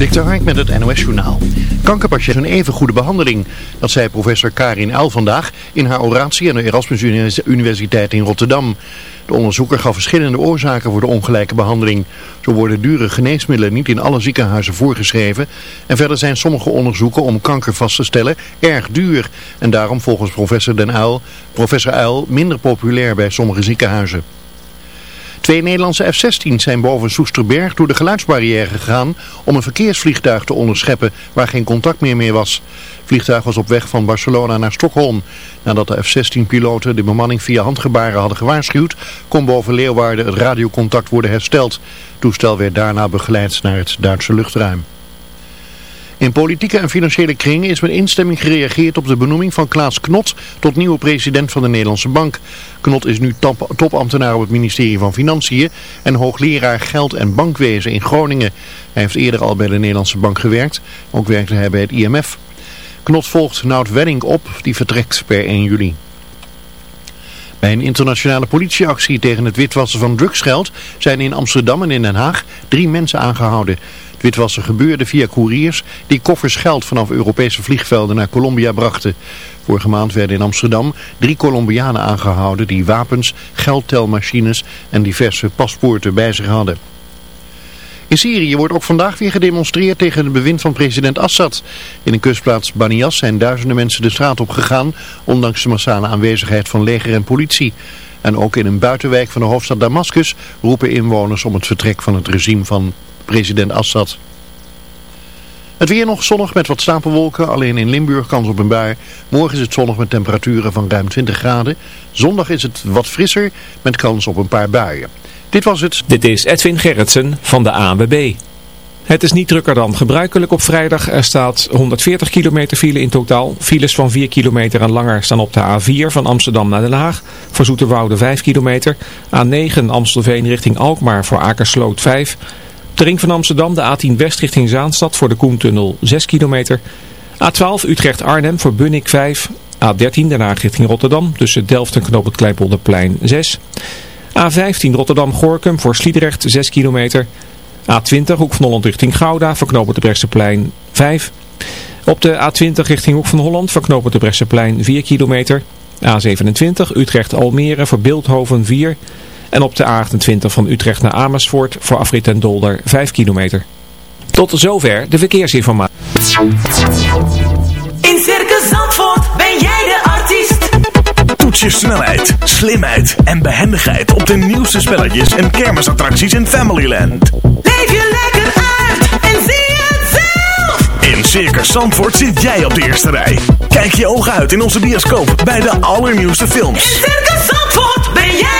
Dikter Hark met het NOS-journaal. Kankerpatiënten een even goede behandeling. Dat zei professor Karin Uil vandaag in haar oratie aan de Erasmus Universiteit in Rotterdam. De onderzoeker gaf verschillende oorzaken voor de ongelijke behandeling. Zo worden dure geneesmiddelen niet in alle ziekenhuizen voorgeschreven. En verder zijn sommige onderzoeken om kanker vast te stellen erg duur. En daarom volgens professor Den Uil, professor Uil minder populair bij sommige ziekenhuizen. Twee Nederlandse F-16's zijn boven Soesterberg door de geluidsbarrière gegaan om een verkeersvliegtuig te onderscheppen waar geen contact meer mee was. Het vliegtuig was op weg van Barcelona naar Stockholm. Nadat de F-16-piloten de bemanning via handgebaren hadden gewaarschuwd, kon boven Leeuwarden het radiocontact worden hersteld. Het toestel werd daarna begeleid naar het Duitse luchtruim. In politieke en financiële kringen is met instemming gereageerd op de benoeming van Klaas Knot tot nieuwe president van de Nederlandse Bank. Knot is nu top, topambtenaar op het ministerie van Financiën en hoogleraar geld- en bankwezen in Groningen. Hij heeft eerder al bij de Nederlandse Bank gewerkt, ook werkte hij bij het IMF. Knot volgt Nout Wedding op, die vertrekt per 1 juli. Bij een internationale politieactie tegen het witwassen van drugsgeld zijn in Amsterdam en in Den Haag drie mensen aangehouden. Witwassen gebeurde via couriers die koffers geld vanaf Europese vliegvelden naar Colombia brachten. Vorige maand werden in Amsterdam drie Colombianen aangehouden die wapens, geldtelmachines en diverse paspoorten bij zich hadden. In Syrië wordt ook vandaag weer gedemonstreerd tegen het bewind van president Assad. In de kustplaats Banias zijn duizenden mensen de straat op gegaan, ondanks de massale aanwezigheid van leger en politie. En ook in een buitenwijk van de hoofdstad Damascus roepen inwoners om het vertrek van het regime van president Assad. Het weer nog zonnig met wat stapelwolken, alleen in Limburg kans op een bui. Morgen is het zonnig met temperaturen van ruim 20 graden. Zondag is het wat frisser met kans op een paar buien. Dit was het. Dit is Edwin Gerritsen van de ANWB. Het is niet drukker dan gebruikelijk op vrijdag. Er staat 140 kilometer file in totaal. Files van 4 kilometer en langer staan op de A4 van Amsterdam naar Den Haag. Voor Zoeterwoude 5 kilometer. A9 Amstelveen richting Alkmaar voor Akersloot 5 de ring van Amsterdam, de A10 West richting Zaanstad voor de Koentunnel 6 kilometer. A12 Utrecht-Arnhem voor Bunnik 5. A13 Den Haag richting Rotterdam tussen Delft en Knoop het Kleinpolderplein 6. A15 Rotterdam-Gorkum voor Sliedrecht 6 kilometer. A20 Hoek van Holland richting Gouda voor Knoop het Brechtseplein 5. Op de A20 richting Hoek van Holland voor Knoop het Brechtseplein 4 kilometer. A27 Utrecht-Almere voor Beeldhoven 4 en op de A28 van Utrecht naar Amersfoort voor afrit en Dolder 5 kilometer. Tot zover de verkeersinformatie. In Circus Zandvoort ben jij de artiest. Toets je snelheid, slimheid en behendigheid op de nieuwste spelletjes en kermisattracties in Familyland. Leef je lekker uit en zie het zelf. In Circus Zandvoort zit jij op de eerste rij. Kijk je ogen uit in onze bioscoop bij de allernieuwste films. In Circus Zandvoort ben jij de artiest.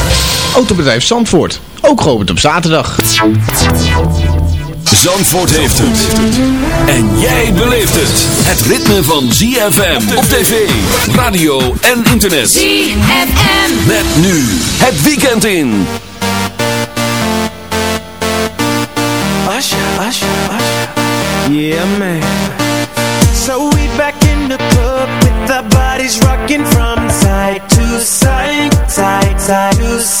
Autobedrijf Zandvoort, ook geopend op zaterdag. Zandvoort heeft het. En jij beleeft het. Het ritme van ZFM op tv, radio en internet. ZFM. Met nu het weekend in. Usher, usher, usher. Yeah, man. So we back in the club with our bodies rocking from side to side, side, side to side.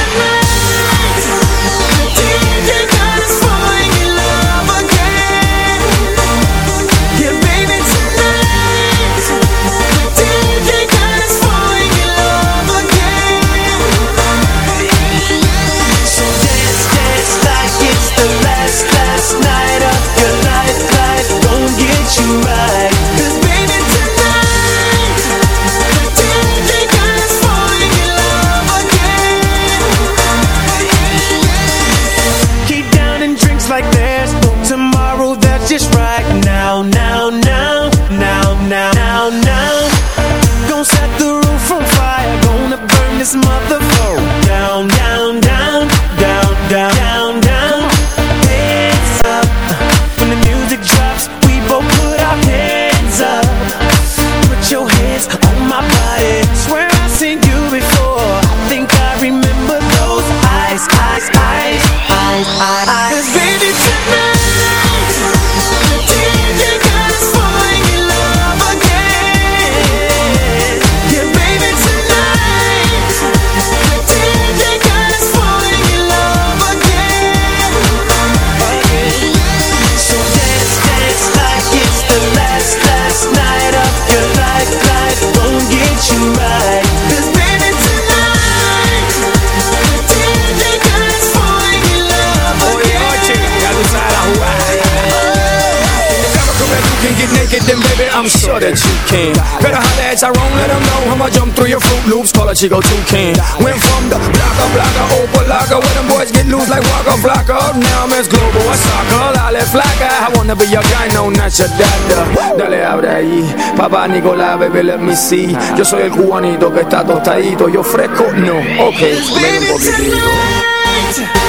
she go toucan. Went from the blocker, blocker, open locker, where them boys get loose like walk on now I'm as global as soccer, lale flacker I wanna be your guy, no, not your dada. Dale, abre ahí, papá Nicolás, baby, let me see. Yo soy el cubanito que está tostadito, yo fresco, no, ok, ven un poquitito.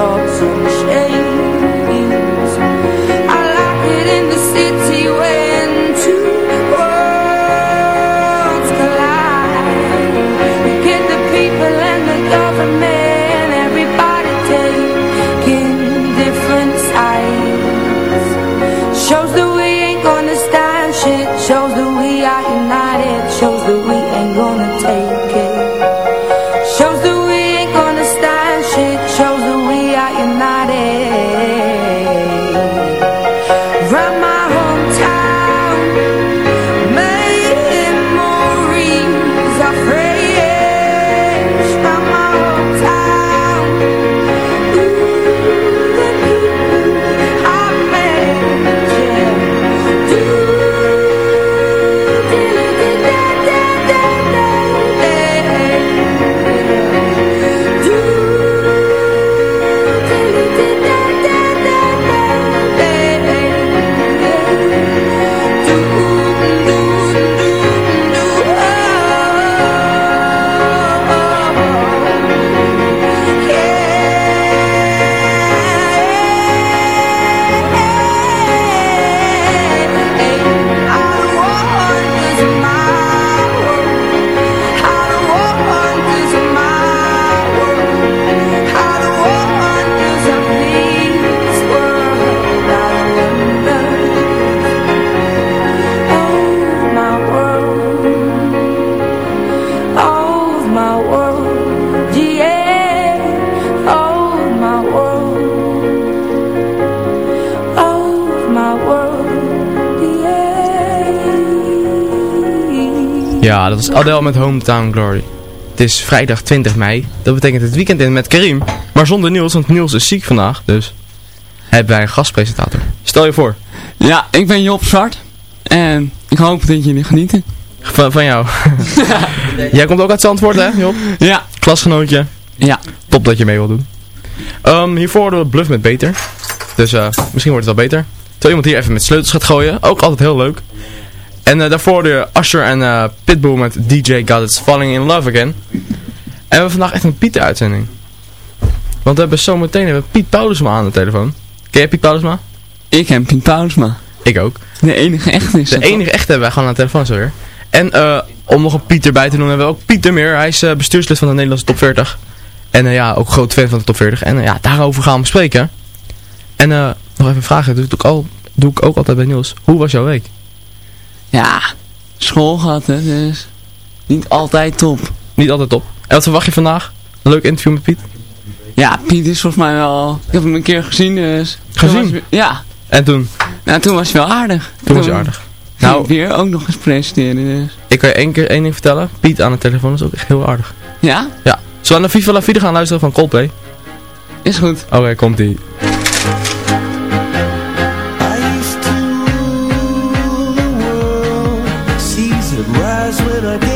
to, się Ja, dat was Adele met Hometown Glory. Het is vrijdag 20 mei. Dat betekent het weekend in met Karim. Maar zonder Niels, want Niels is ziek vandaag. Dus hebben wij een gastpresentator. Stel je voor. Ja, ik ben Job Zwart. En ik hoop dat jullie genieten. Van, van jou. Jij komt ook uit Zandvoort, hè, Job? Ja. Klasgenootje. Ja. Top dat je mee wil doen. Ehm, hiervoor hadden we Bluff met Beter. Dus eh, misschien wordt het wel beter. Terwijl iemand hier even met sleutels gaat gooien. Ook altijd heel leuk. En uh, daarvoor de Usher en uh, Pitbull met DJ God It's Falling in Love Again. En we hebben vandaag echt een Piet-uitzending. Want we hebben zometeen hebben Piet Paulusma aan de telefoon. Ken je Piet Paulusma? Ik ken Piet Paulusma. Ik ook. De enige echte is De enige echte hebben wij gewoon aan de telefoon zo weer. En uh, om nog een Piet erbij te doen hebben we ook Pieter Meer. Hij is bestuurslid van de Nederlandse Top 40. En ja, ook groot fan van de Top 40. En ja, daarover gaan we spreken. En nog even vragen, dat doe ik, al, doe ik ook altijd bij Niels. Hoe was jouw week? Ja, school gehad hè, dus niet altijd top. Niet altijd top. En wat verwacht je vandaag? Een leuk interview met Piet? Ja, Piet is volgens mij wel... Ik heb hem een keer gezien dus... Gezien? Ja. En toen? Nou, toen was hij wel aardig. Toen, toen was hij aardig. Nou, weer ook nog eens presenteren dus. Ik kan je één keer één ding vertellen. Piet aan de telefoon is ook echt heel aardig. Ja? Ja. Zullen we naar Viva La Vida gaan luisteren van Coldplay? Is goed. Oké, okay, komt eyes when I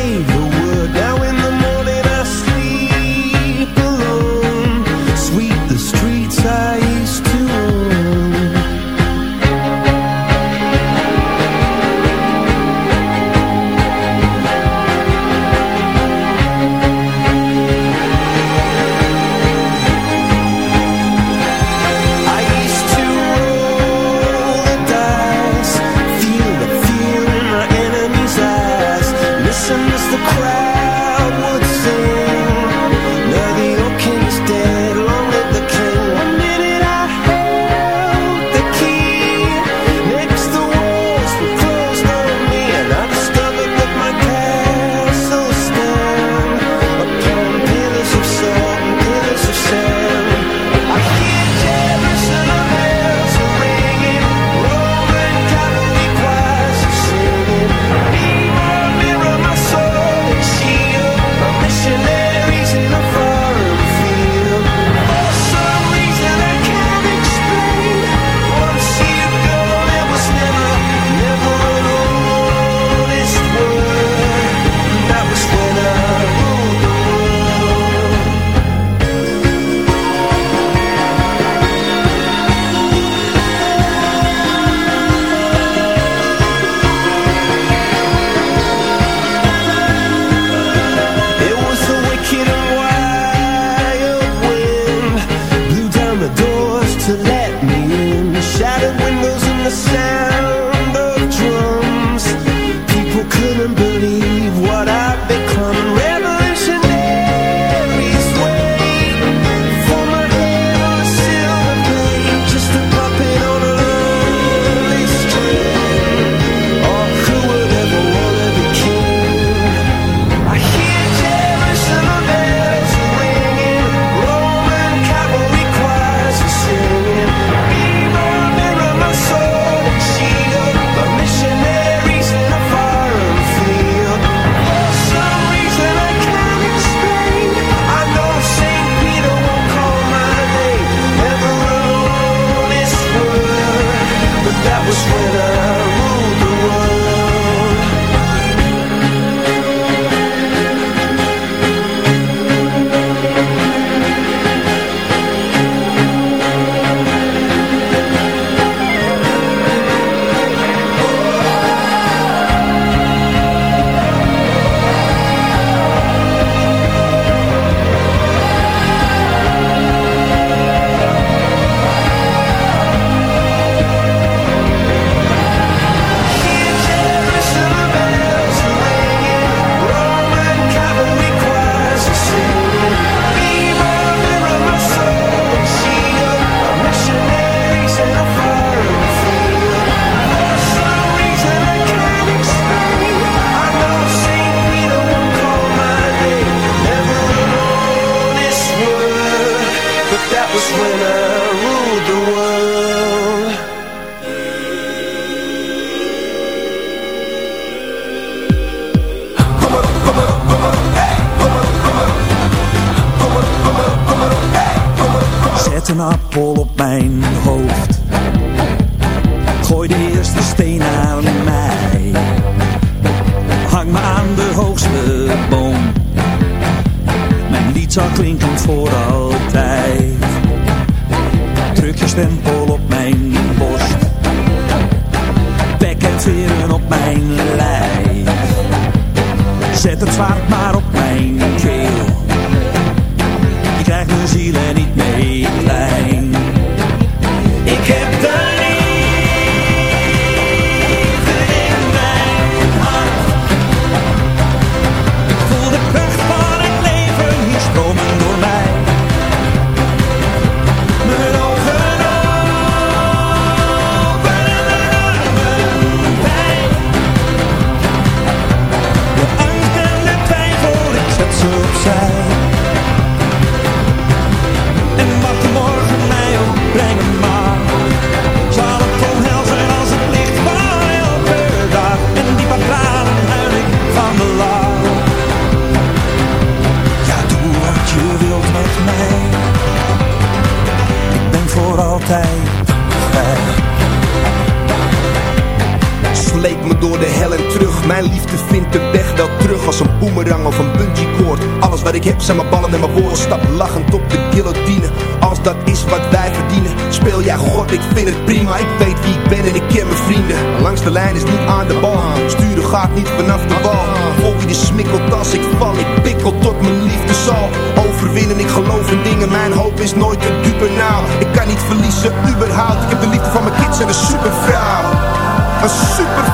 krijgt mijn ziel er niet mee. zijn mijn ballen en mijn woorden stappen lachend op de guillotine. Als dat is wat wij verdienen Speel jij god, ik vind het prima. Ik weet wie ik ben en ik ken mijn vrienden. Langs de lijn is niet aan de bal. Sturen gaat niet vanaf de bal Volg je de smikkelt als ik val Ik pikkel tot mijn liefde zal. Overwinnen, ik geloof in dingen Mijn hoop is nooit te dupe nou Ik kan niet verliezen, überhaupt. Ik heb de liefde van mijn kids en een supervrouw. Een supervrouw.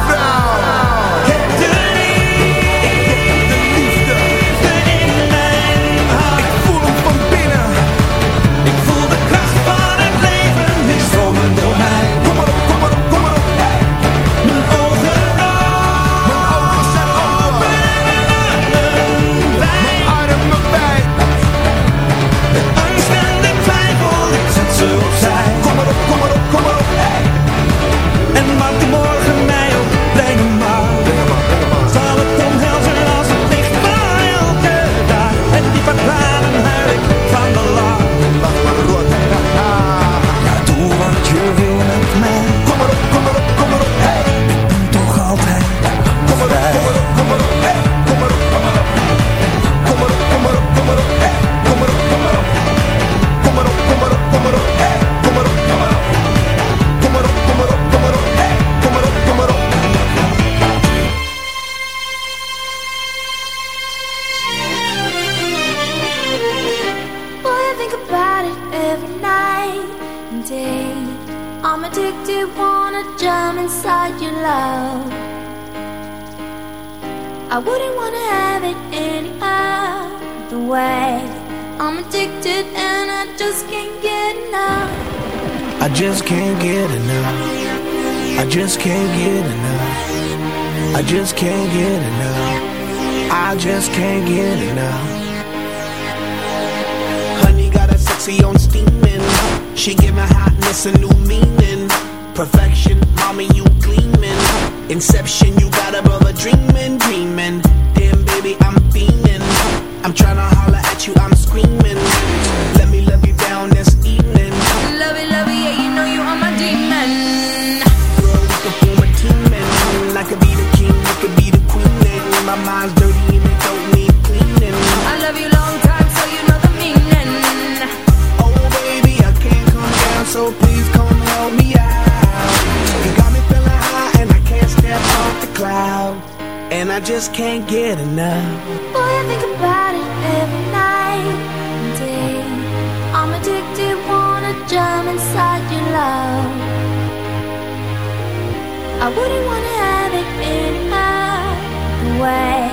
wouldn't wanna have it in a way.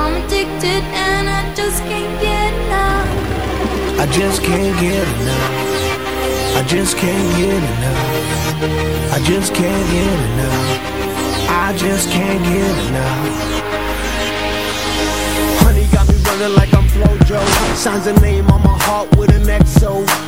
I'm addicted and I just can't get enough. I just can't get enough. I just can't get enough. I just can't get enough. I just can't get enough. Honey got me running like I'm Flojo. Signs a name on my heart with an XO.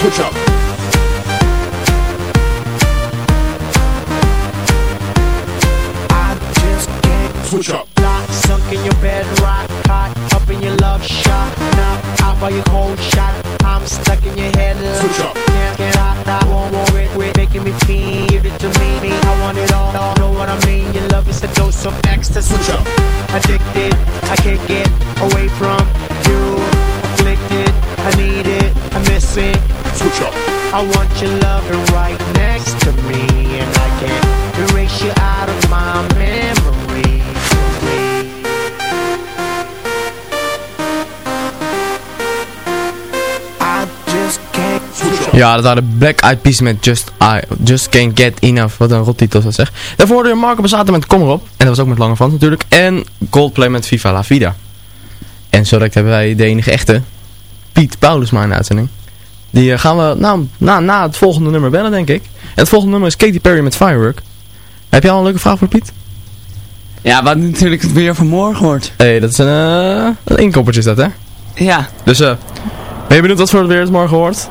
Switch up. I just can't Switch up. Lock, sunk in your bed, rock, caught up in your love shot. Now out by your cold shot. Ja, dat waren Black Eyed Peas met Just, I, Just Can't Get Enough. Wat een rottitel dat zeg. Daarvoor hoorde je Marco Bazzato met Kom erop. En dat was ook met Lange Frans natuurlijk. En Coldplay met Viva La Vida. En zo direct hebben wij de enige echte Piet Paulusma in de uitzending. Die eh, gaan we nou, na, na het volgende nummer bellen denk ik. En het volgende nummer is Katy Perry met Firework. Heb jij al een leuke vraag voor Piet? Ja, wat natuurlijk het weer van morgen wordt. Hé, hey, dat is een, eh een inkoppertje is dat hè? Ja. Dus eh, ben je benieuwd wat voor het weer het morgen wordt?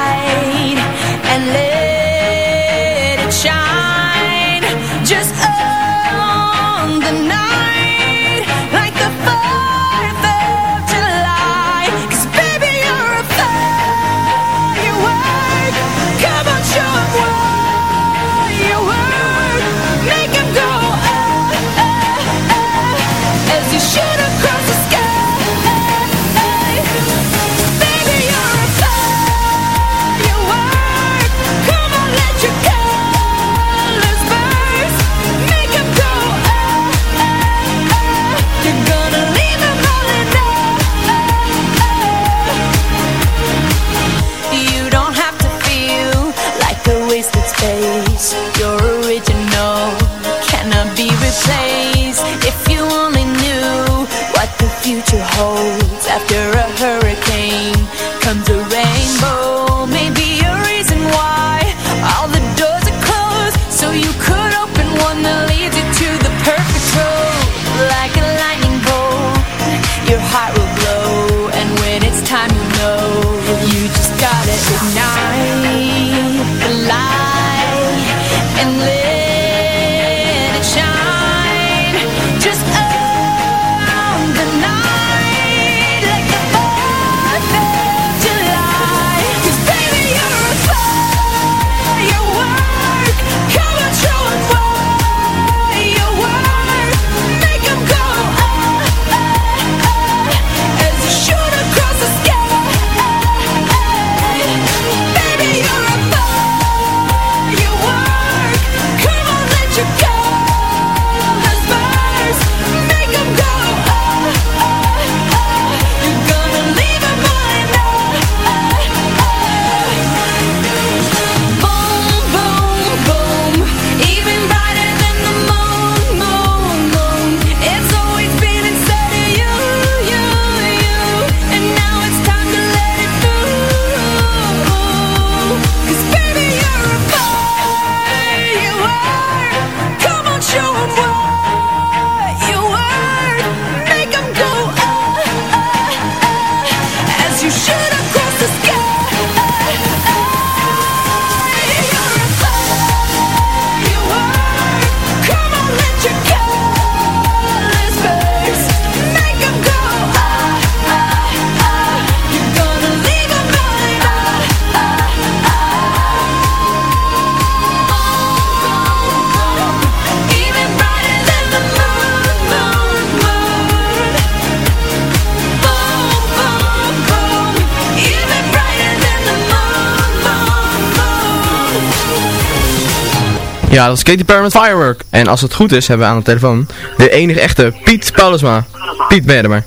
Ja, dat is Katy Perry met Firework. En als het goed is, hebben we aan de telefoon de enige echte Piet Paulusma. Piet, ben je er maar?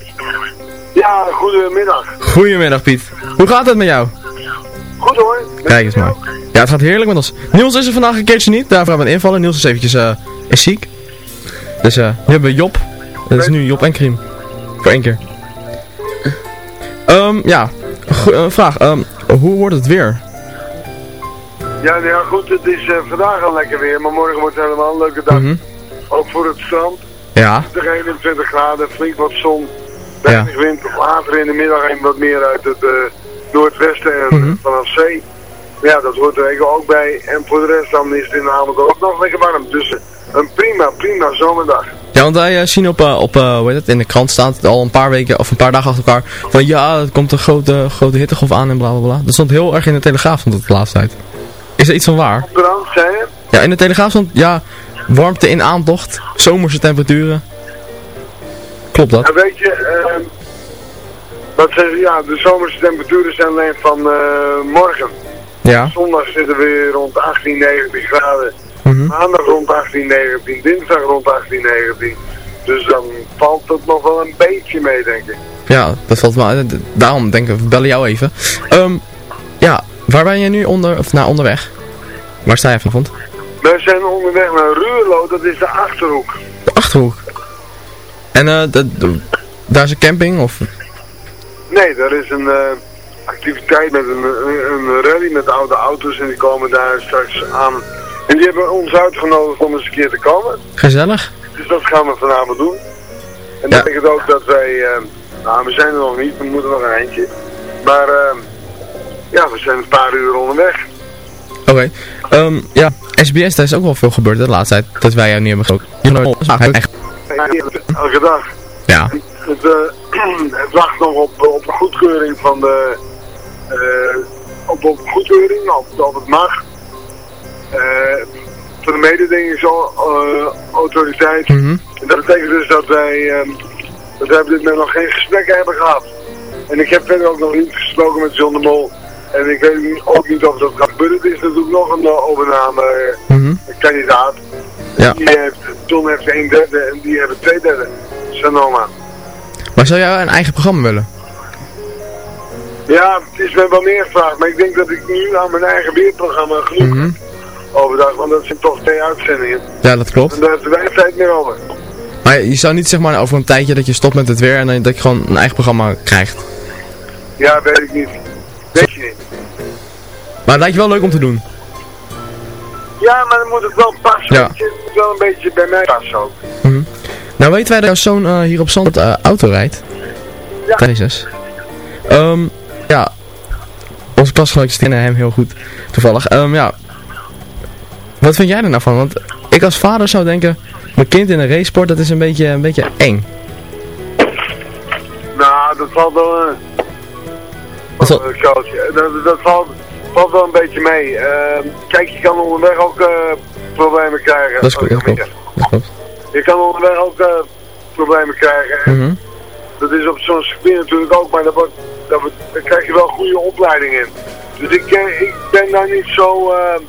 Ja, goedemiddag. Goedemiddag Piet. Hoe gaat het met jou? Goed hoor. Kijk eens maar. Ja, het gaat heerlijk met ons. Niels is er vandaag een keertje niet, daarvoor gaan we invallen. Niels is eventjes eh, is ziek. Dus eh, nu hebben we Job. Dat is nu Job en Kriem. Voor één keer. Ehm, ja, Go- eh, vraag. ehm, hoe wordt het weer? Ja, nou ja, goed, het is eh, vandaag al lekker weer, maar morgen wordt het helemaal een leuke dag. Mhm. Ook voor het strand. Ja. 21 graden, flink wat zon, weinig wind. Later in de middag en wat meer uit het eh, noordwesten en Mhm. vanaf zee. Ja, dat hoort er even ook bij. En voor de rest dan is het in de avond ook nog lekker warm. Dus een prima, prima zomerdag. Ja, want wij zien op, op hoe heet het, in de krant staat het al een paar weken of een paar dagen achter elkaar van ja, er komt een grote, grote hittegolf aan en bla bla bla. Dat stond heel erg in de Telegraaf van de laatste tijd. Is er iets van waar? Brand, zei je? Ja, in de Telegraaf stond ja, warmte in aantocht, zomerse temperaturen. Klopt dat? En weet je, ehm, wat ze, ja, de zomerse temperaturen zijn alleen van eh, morgen. Ja. Zondag zitten we weer rond 18, 19 graden. Mhm. Maandag rond 18, 19. Dinsdag rond 18, 19. Dus dan valt het nog wel een beetje mee, denk ik. Ja, dat valt wel. eh, Daarom denk ik, we bellen jou even. Ehm, ja, waar ben je nu onder, of naar onderweg? Waar sta je vanavond? We zijn onderweg naar Ruurlo, dat is de Achterhoek. De Achterhoek. En eh, daar is een camping of... Nee, daar is een eh, activiteit met een, een, rally met oude auto's en die komen daar straks aan. En die hebben ons uitgenodigd om eens een keer te komen. Gezellig. Dus dat gaan we vanavond doen. En dat betekent ook dat wij, eh, nou we zijn er nog niet, we moeten nog een eindje. Maar eh, ja, we zijn een paar uur onderweg. Oké. Ehm, ja, SBS, daar is ook wel veel gebeurd de laatste tijd. Dat wij jou niet hebben gesproken. Elke dag. Ja. Het, eh, het wacht nog op, op een goedkeuring van de, eh, op, op goedkeuring, of, of het mag. Eh van de mededingingsautoriteit. Mhm. En dat betekent dus dat wij, ehm, dat wij op dit moment nog geen gesprekken hebben gehad. En ik heb verder ook nog niet gesproken met John de Mol. En ik weet ook niet of dat gaat gebeuren. Het is natuurlijk nog een uh, overname Mhm. kandidaat. Ja. Die heeft, John heeft een derde en die hebben twee derde. Sanoma. Maar zou jij een eigen programma willen? Ja, het is me wel meer gevraagd, maar ik denk dat ik nu aan mijn eigen weerprogramma genoeg heb overdag, want dat zijn toch twee uitzendingen. Ja, dat klopt. En daar er weinig tijd meer over. Maar je zou niet zeg maar over een tijdje dat je stopt met het weer en dat je gewoon een eigen programma krijgt. Ja, weet ik niet. Maar het lijkt je wel leuk om te doen. Ja, maar dan moet het wel passen. Ja. Het moet wel een beetje bij mij passen ook. Mhm. Nou weten wij dat jouw zoon eh, hier op Zand eh, auto rijdt. Ja. Jezus. Ehm, ja. Onze klasgenootjes kennen hem heel goed. Toevallig. Ehm, ja. Wat vind jij er nou van? Want ik als vader zou denken, mijn kind in een racesport, dat is een beetje, een beetje eng. Nou, dat valt wel een... Dat zal-. Dat, dat valt, valt wel een beetje mee. Ehm, kijk, je kan onderweg ook eh, problemen krijgen. Dat is goed, dat klopt. Dat klopt. Je kan onderweg ook eh, problemen krijgen. Mhm. Dat is op zo'n circuit natuurlijk ook, maar daar, wordt, daar, wordt- daar krijg je wel goede opleiding in. Dus ik, eh, ik ben daar niet zo, eh,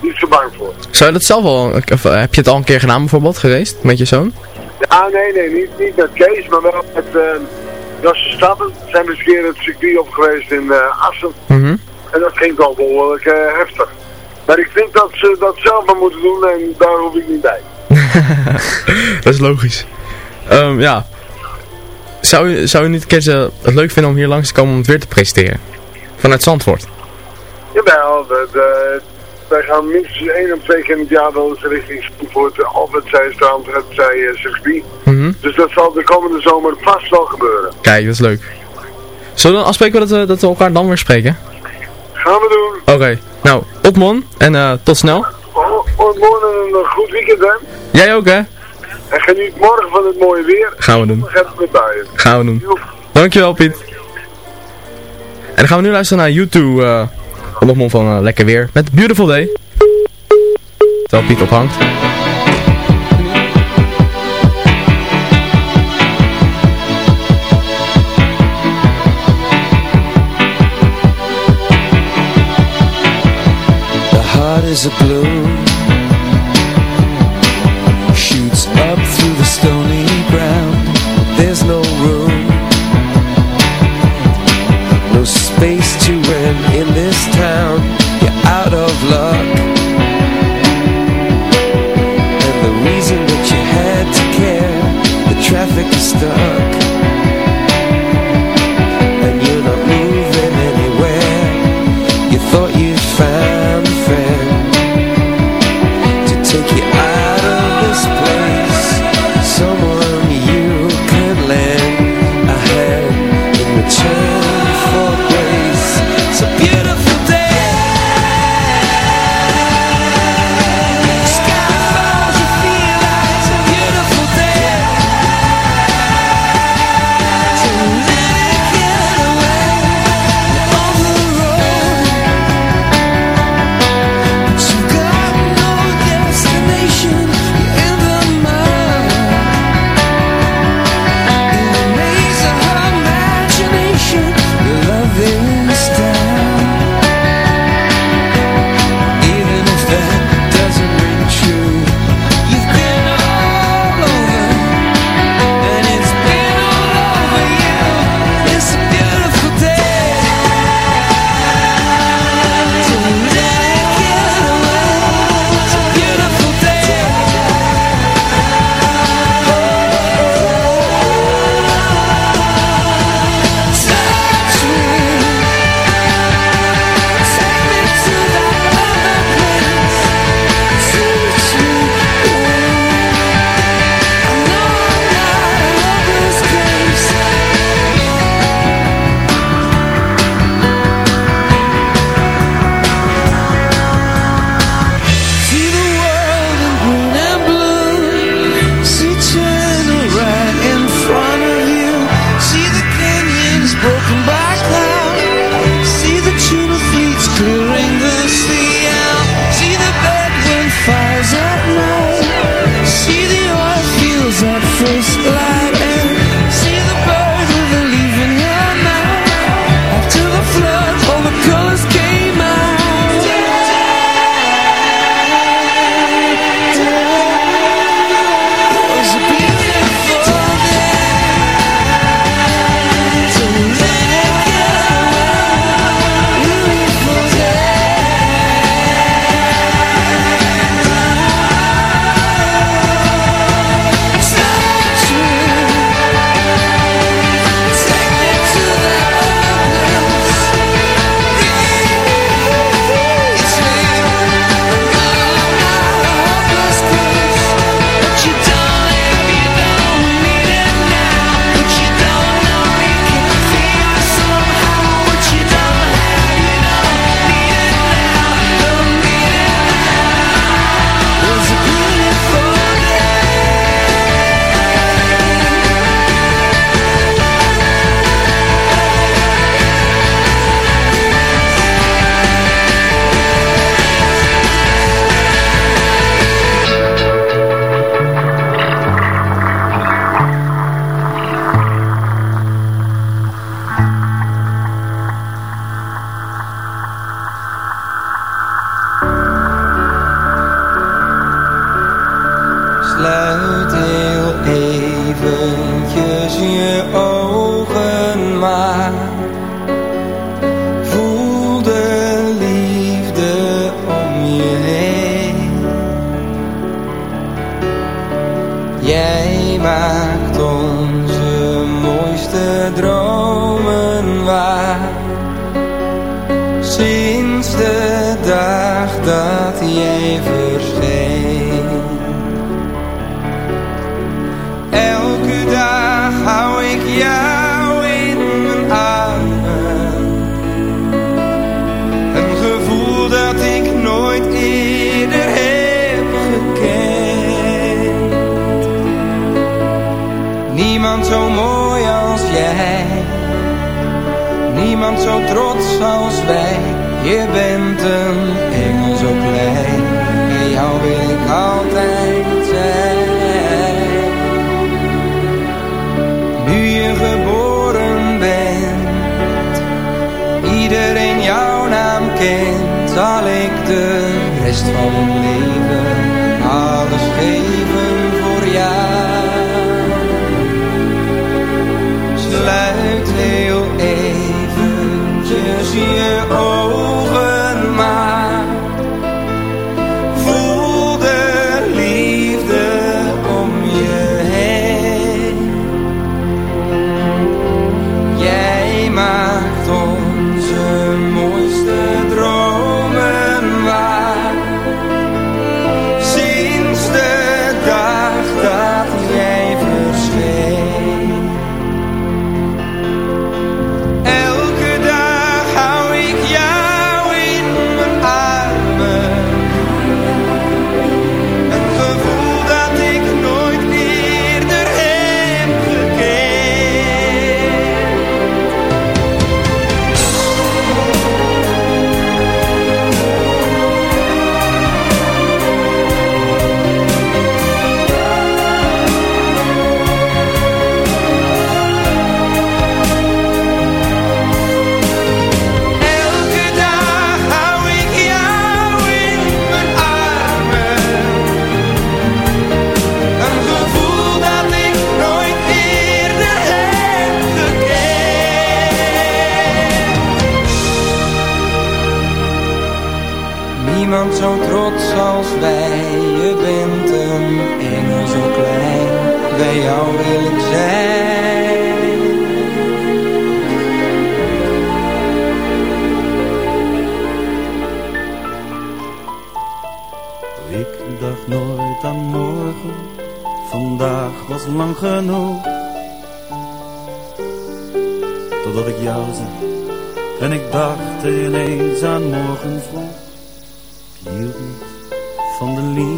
niet zo bang voor. Zou je dat zelf al, of, heb je het al een keer gedaan bijvoorbeeld, geweest, met je zoon? Ja, nee, nee, niet, niet met Kees, maar wel met uh, Jos Stappen. Zijn we eens een keer het circuit op geweest in eh, Assen. Mhm. En dat klinkt wel behoorlijk eh, heftig. Maar ik vind dat ze dat zelf maar moeten doen en daar hoef ik niet bij. dat is logisch. Ehm, ja. Zou je, zou je niet eh, het leuk vinden om hier langs te komen om het weer te presteren Vanuit Zandvoort? Jawel, de, de, wij gaan minstens één of twee keer in het jaar wel eens richting Zandvoort. Altijd zij strand, het zij uh, eh, circuit. Mm -hmm. Dus dat zal de komende zomer vast wel gebeuren. Kijk, dat is leuk. Zullen we dan afspreken dat we, dat we elkaar dan weer spreken? Gaan we doen. Oké, nou, op man en eh, tot snel. Oh, Opman en een eh, goed weekend hè. Jij ook hè. En geniet morgen van het mooie weer. Gaan we doen. Gaan we. Gaan we doen. Dankjewel Piet. En dan gaan we nu luisteren naar YouTube. Uh, op van Lekker Weer met Beautiful Day. Terwijl Piet ophangt. is a blue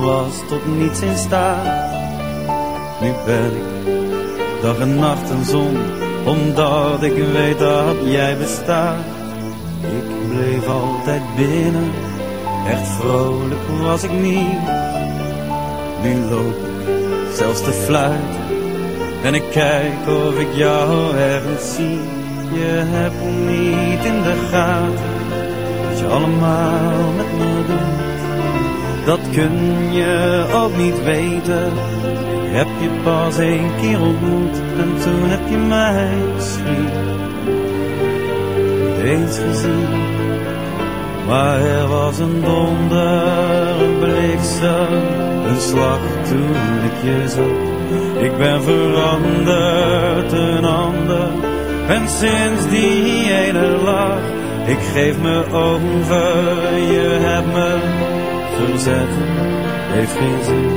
Was tot niets in staat. Nu ben ik dag en nacht een zon, omdat ik weet dat jij bestaat. Ik bleef altijd binnen, echt vrolijk was ik niet. Nu loop ik zelfs te fluiten en ik kijk of ik jou ergens zie. Je hebt niet in de gaten wat je allemaal met me doet. Dat kun je ook niet weten. Heb je pas één keer ontmoet en toen heb je mij misschien eens gezien. Maar er was een donder, een een slag toen ik je zag. Ik ben veranderd, een ander, en sinds die ene lach, ik geef me over, je hebt me verzet, heeft geen zin.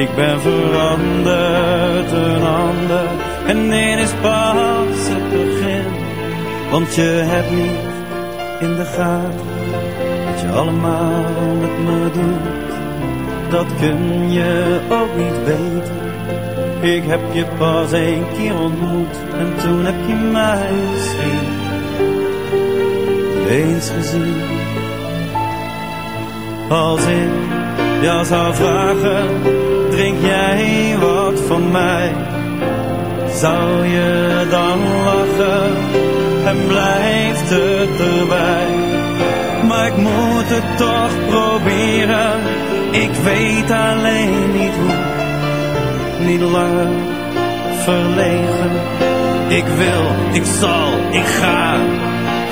Ik ben veranderd, een ander, en dit is pas het begin. Want je hebt niet in de gaten wat je allemaal met me doet. Dat kun je ook niet weten. Ik heb je pas één keer ontmoet en toen heb je mij misschien eens gezien. Als ik jou zou vragen, drink jij wat van mij? Zou je dan lachen en blijft het erbij? Maar ik moet het toch proberen, ik weet alleen niet hoe. Niet langer verlegen, ik wil, ik zal, ik ga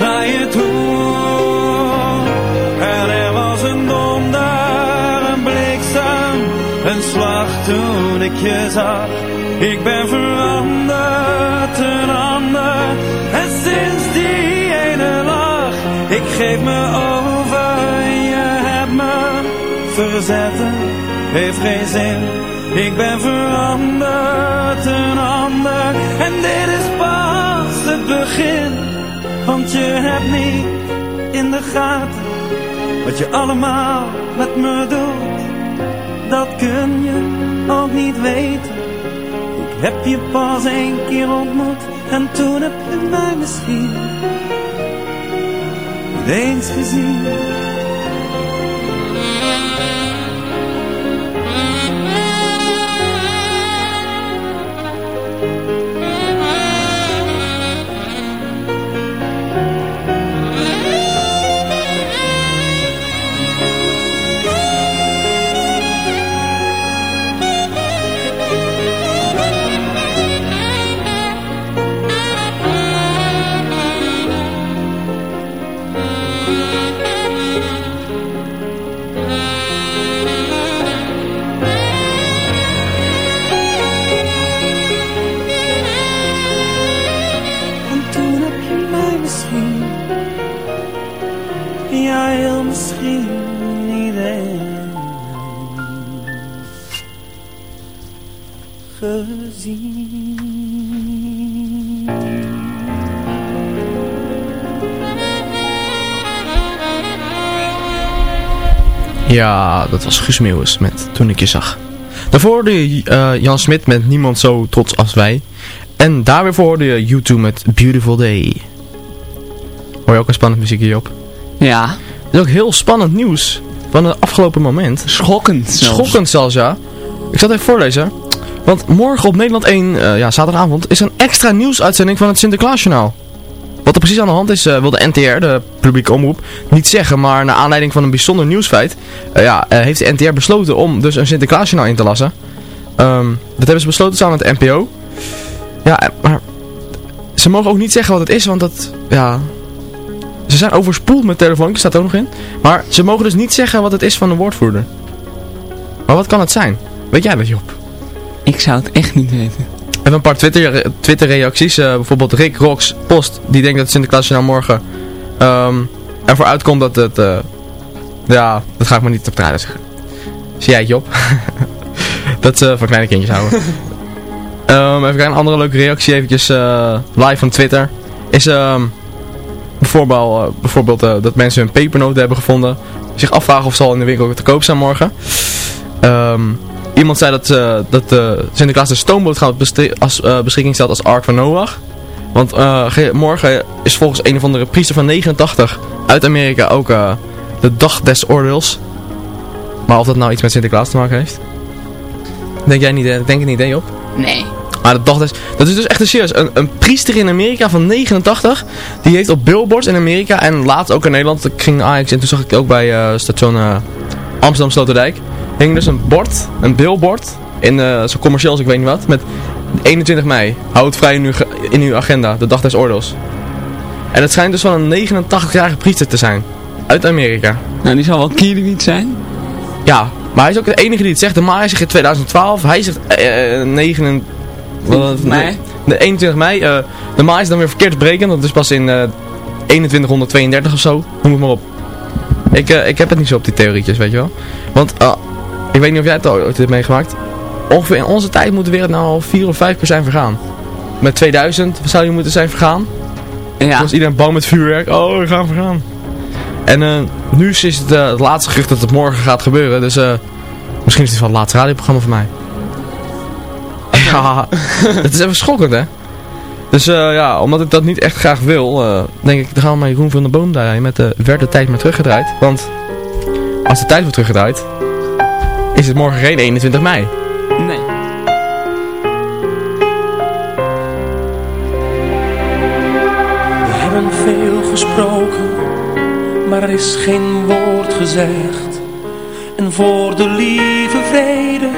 naar je toe. En er was een donder, een slag toen ik je zag. Ik ben veranderd, een ander. En sinds die ene lach, ik geef me over. Je hebt me verzetten, heeft geen zin. Ik ben veranderd, een ander. En dit is pas het begin. Want je hebt niet in de gaten wat je allemaal met me doet. Dat kun je ook niet weten. Ik heb je pas één keer ontmoet en toen heb je mij misschien niet eens gezien. Ja, dat was Guus Meeuwis met Toen ik je zag. Daarvoor hoorde je eh, Jan Smit met Niemand zo trots als wij. En daar weer voor hoorde je YouTube met Beautiful Day. Hoor je ook een spannend muziekje op? Ja. Het is ook heel spannend nieuws van het afgelopen moment. Schokkend zelfs. Schokkend zelfs, ja. Ik zal het even voorlezen. Want morgen op Nederland 1, eh, ja, zaterdagavond, is een extra nieuwsuitzending van het Sinterklaasjournaal. Wat er precies aan de hand is, eh, wil de NTR, de publieke omroep, niet zeggen. Maar naar aanleiding van een bijzonder nieuwsfeit, eh, ja, eh, heeft de NTR besloten om dus een Sinterklaasjournaal in te lassen. Ehm, dat hebben ze besloten samen met de NPO. Ja, maar ze mogen ook niet zeggen wat het is, want dat, ja... Ze zijn overspoeld met telefoontjes, staat er ook nog in. Maar ze mogen dus niet zeggen wat het is van de woordvoerder. Maar wat kan het zijn? Weet jij dat, Job? Ik zou het echt niet weten. Even een paar Twitter, Twitter reacties. Eh, bijvoorbeeld Rick Rox Post. Die denkt dat Sinterklaasjournaal morgen ehm, ervoor uitkomt dat het... eh, ja, dat ga ik maar niet op de radio zeggen. Zie jij het, Job? dat is eh, voor kleine kindjes houden. Ehm, even kijken, een andere leuke reactie eventjes live van Twitter. Is ehm, bijvoorbeeld, bijvoorbeeld dat mensen hun pepernoten hebben gevonden. Zich afvragen of ze al in de winkel te koop zijn morgen. Iemand zei dat, eh, dat eh, Sinterklaas de stoomboot gaat als, eh, beschikking stelt als Ark van Noach. Want ge- morgen is volgens een of andere priester van 89 uit Amerika ook de dag des oordeels. Maar of dat nou iets met Sinterklaas te maken heeft? Denk jij niet, denk je niet, hè Job? Nee. Maar de dag des... Dat is dus echt een serieus. Een, een priester in Amerika van 89. Die heeft op billboards in Amerika en laatst ook in Nederland. Ik ging Ajax en toen zag ik ook bij station Amsterdam Sloterdijk. Hing dus een bord, een billboard. In eh, zo commercieel als ik weet niet wat. Met 21 mei. Houd het vrij in uw, in uw agenda. De dag des oordeels. En het schijnt dus van een 89-jarige priester te zijn. Uit Amerika. Nou, die zal wel Kierwiet zijn. Ja, maar hij is ook de enige die het zegt. De Maya zegt in 2012. Hij zegt eh, eh, 9... Wat, Mei? nee, de 21 mei. eh, de Maya is dan weer verkeerd berekend. Dat is pas in eh 2132 of zo. Noem het maar op. Ik, eh, ik heb het niet zo op die theorietjes, weet je wel. Want, eh, ik weet niet of jij het ooit hebt meegemaakt. Ongeveer in onze tijd moet wereld nou al vier of vijf keer zijn vergaan. Met 2000 zou je moeten zijn vergaan. Ja. Toen was iedereen bang met vuurwerk. Oh, we gaan vergaan. En eh, nu is het eh, het laatste gerucht dat het morgen gaat gebeuren. Dus eh, misschien is het wel het laatste radioprogramma voor mij. Ja, het is even schokkend hè. Dus ja, omdat ik dat niet echt graag wil, denk ik, dan gaan we maar Jeroen van de Boom draaien met de werd de tijd maar teruggedraaid. Want als de tijd wordt teruggedraaid, is het morgen geen 21 mei. Nee. We hebben veel gesproken, maar er is geen woord gezegd. En voor de lieve vrede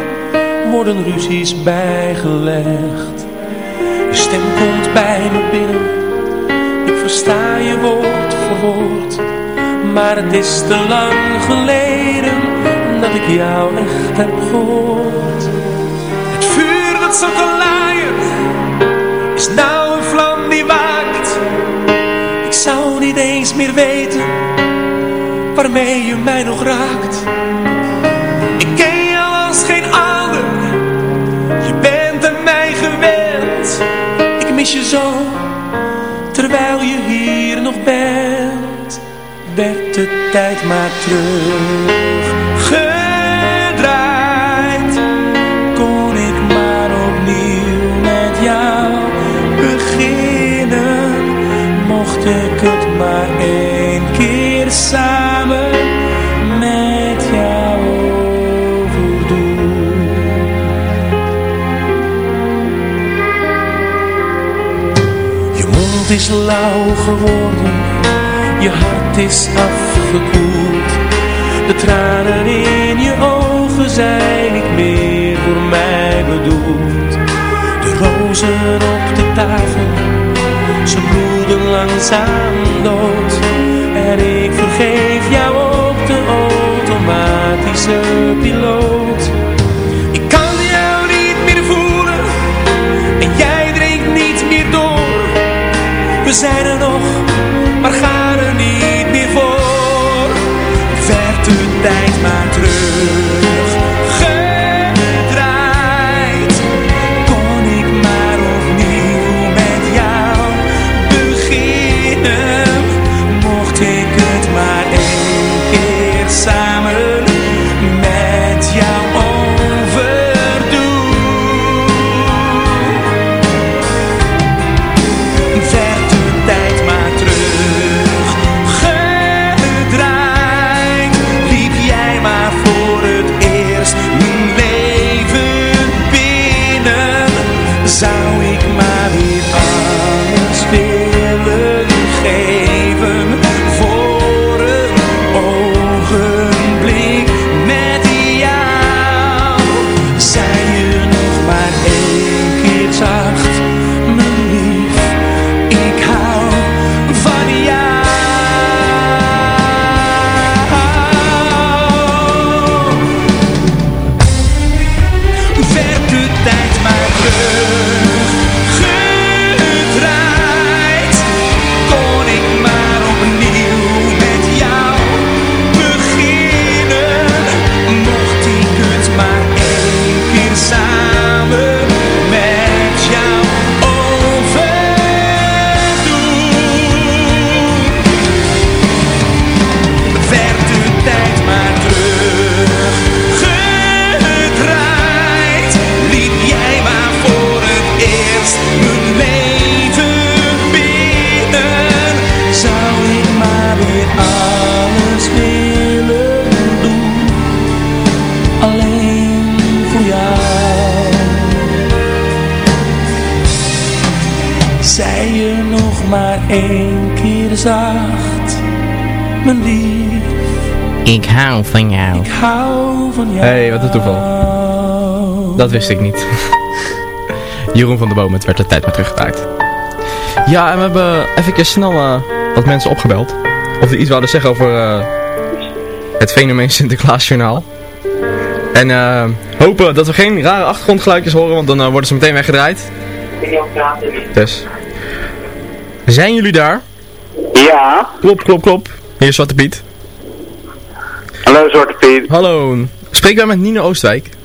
worden ruzies bijgelegd. Je stem komt bij me binnen, ik versta je woord voor woord. Maar het is te lang geleden dat ik jou echt heb gehoord. Het vuur dat zo kan laaien, is nou een vlam die waakt. Ik zou niet eens meer weten, waarmee je mij nog raakt. Ik ken jou als geen ander, je bent aan mij gewend. Ik mis je zo, terwijl je hier nog bent. Werd de tijd maar teruggedraaid. Samen met jou overdoen. Je mond is lauw geworden, je hart is afgekoeld. De tranen in je ogen zijn niet meer voor mij bedoeld. De rozen op de tafel, ze bloeden langzaam dood. Automatische piloot. Ik kan jou niet meer voelen en jij drinkt niet meer door. We zijn er nog, maar gaan er niet meer voor. Werd de tijd maar terug Dat wist ik niet. Jeroen van der Boom, het werd de tijd maar teruggedraaid. Ja, en we hebben even snel eh, wat mensen opgebeld. Of die iets wilden zeggen over eh, het fenomeen Sinterklaasjournaal. En eh, hopen dat we geen rare achtergrondgeluidjes horen, want dan worden ze meteen weggedraaid. Dus. Zijn jullie daar? Ja. Klop, klop, klop. Hier is Zwarte Piet. Hallo Zwarte Piet. Hallo. Spreek wij met Nino Oostwijk?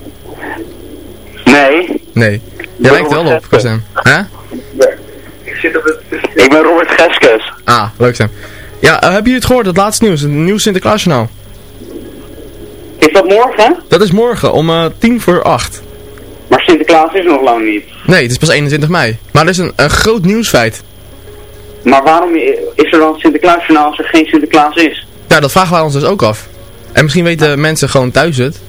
Nee. Jij lijkt wel op, stem. Hè? Ik zit op het... Ik ben Robert Geskes. Ah, leuk stem. Ja, eh, hebben jullie het gehoord, het laatste nieuws, het nieuw Sinterklaasjournaal? Is dat morgen? Dat is morgen, om eh, tien voor acht. Maar Sinterklaas is nog lang niet. Nee, het is pas 21 mei. Maar dat is een, een groot nieuwsfeit. Maar waarom is er dan Sinterklaasjournaal als er geen Sinterklaas is? Ja, dat vragen wij ons dus ook af. En misschien weten mensen gewoon thuis het.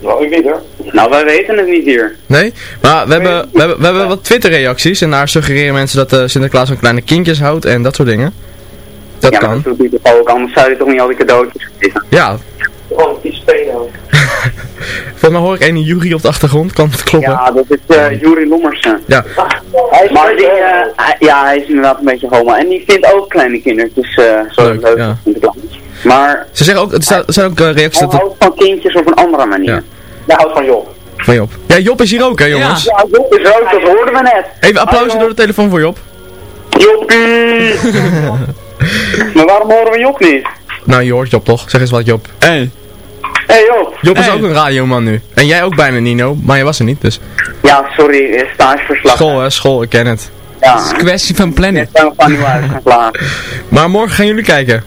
Nou, ik weet hoor. Nou, wij weten het niet hier. Nee? Maar we hebben, we hebben, we hebben wat Twitter-reacties en daar suggereren mensen dat uh, Sinterklaas van kleine kindjes houdt en dat soort dingen. Dat ja, kan. dat doet hij toch ook, anders zou je toch niet al die cadeautjes geven. Ja. Gewoon iets spelen. Volgens mij hoor ik een Jury op de achtergrond, kan het kloppen? Ja, dat is uh, Jury Lommersen. Ja. Maar die, uh, hij, ja, hij is inderdaad een beetje homo. En die vindt ook kleine kindertjes uh, zo leuk, leuk ja. Sinterklaas. Maar... Ze zeggen ook, er staan- zijn ook eh, reacties Hij dat het... houdt van kindjes op een andere manier. Ja. Hij houdt van Job. Van Job. Ja, Job is hier ook, hè jongens? Ja, Job is er ook, dat hoorden we net. Even applausje door de telefoon voor Job. Joppie! maar waarom horen we Job niet? Nou, je hoort Job toch? Zeg eens wat Job. Hey. Hey Job. Job is ook een radioman nu. En jij ook bijna Nino, maar je was er niet, dus. Ja, sorry, eh, stageverslag. School hè, school, ik ken het. Ja, Het is een kwestie van uitgeplaatst. Maar morgen gaan jullie kijken.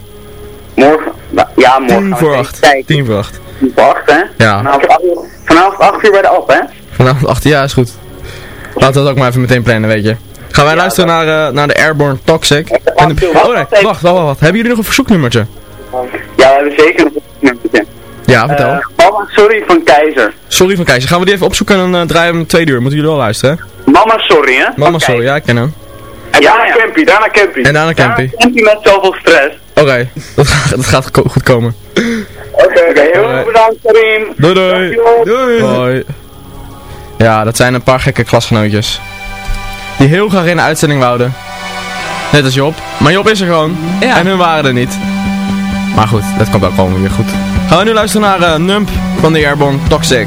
Morgen, ja morgen Tien gaan we voor acht. kijken. Tien voor acht. Tien voor acht, hè? Ja. Vanavond acht, uur- vanavond acht uur bij de app, hè? Vanavond 8 jaar is goed. Laten we dat ook maar even meteen plannen, weet je. Gaan wij luisteren naar, eh, naar de Airborne Toxic. En de... Oh nee, wacht, wacht, wacht, wacht. Hebben jullie nog een verzoeknummertje? Ja, we hebben zeker nog een nummertje. Ja, vertel. Eh, Mama, sorry van Keizer. Sorry van Keizer. Gaan we die even opzoeken en dan eh, draaien we hem twee uur. Moeten jullie wel luisteren, hè? Mama, sorry, hè? Mama, sorry. Ja, ik ken hem. En daarna Campy, daarna Campy. En daarna Campy. Campy met zoveel stress. Oké, dat, gaat- dat gaat ko- goed komen. Oké, oké. Heel erg bedankt, Karim. Doei doei. Doei. Hoi. Ja, dat zijn een paar gekke klasgenootjes. Die heel graag in de uitzending wouden. Net als Job. Maar Job is er gewoon. En hun waren er niet. Maar goed, dat komt ook gewoon weer goed. Gaan we nu luisteren naar eh, Nump van de Airborne Toxic.